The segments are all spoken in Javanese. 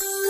Ooh.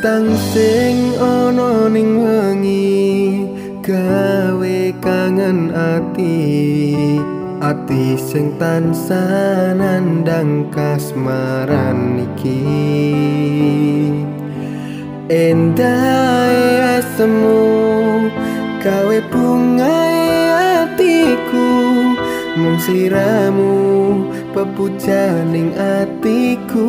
Lintang sing ana ning wengi gawe kangen ati ati sing tansah nandang kasmaran iki. Endae asemu gawe bunga atiku mung sliramu pepujaning atiku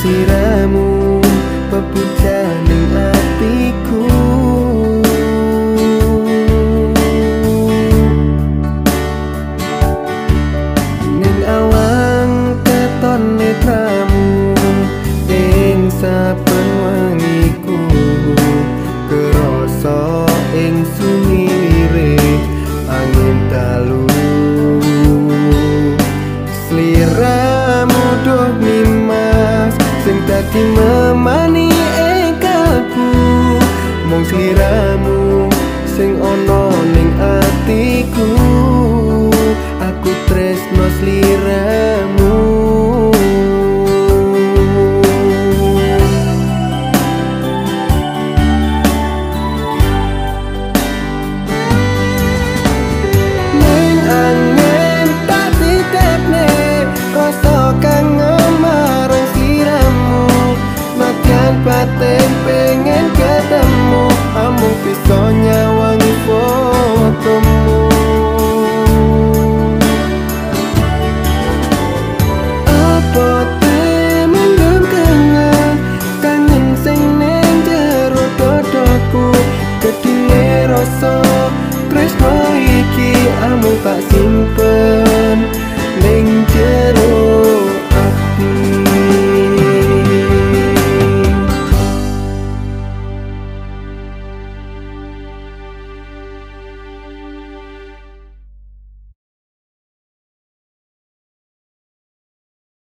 siramu peputih hati memanis